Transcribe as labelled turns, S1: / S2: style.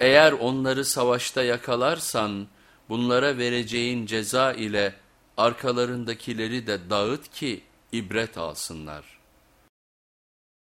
S1: Eğer onları savaşta yakalarsan bunlara vereceğin ceza ile arkalarındakileri de dağıt ki ibret alsınlar.